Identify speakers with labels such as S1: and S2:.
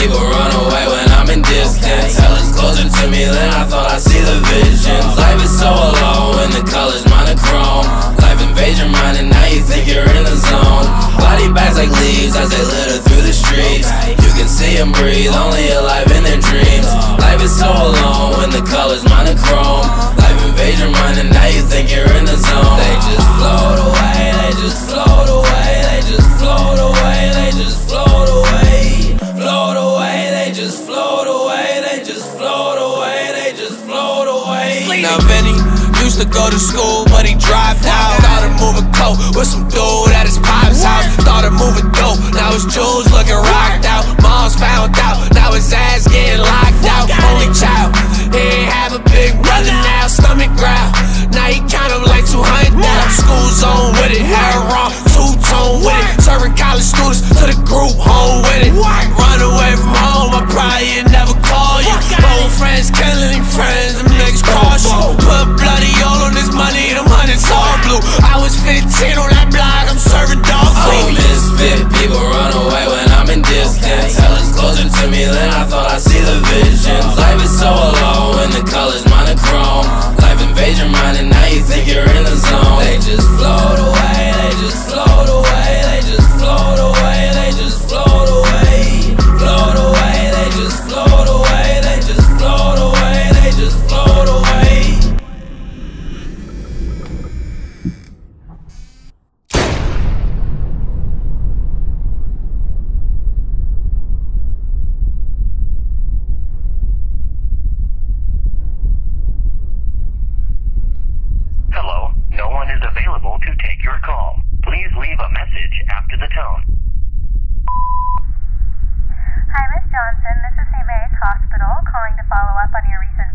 S1: people run away when I'm in distance. Hell is closer to me than I thought I see the visions. Life is so alone when the colors monochrome. Life invades your mind and now you think you're in the zone. Body bags like leaves as they litter through the streets. You can see them breathe, only alive in their dreams. Life is so alone when the colors monochrome. Life invades your mind and Now
S2: Vinny used to go to school, but he dropped out. Started moving coke with some dude at his pop's house. Started moving dope, now it's jewels
S3: available to take your call. Please leave a message after the tone.
S4: Hi, Miss Johnson. This is St. Mary's Hospital calling to follow up on your recent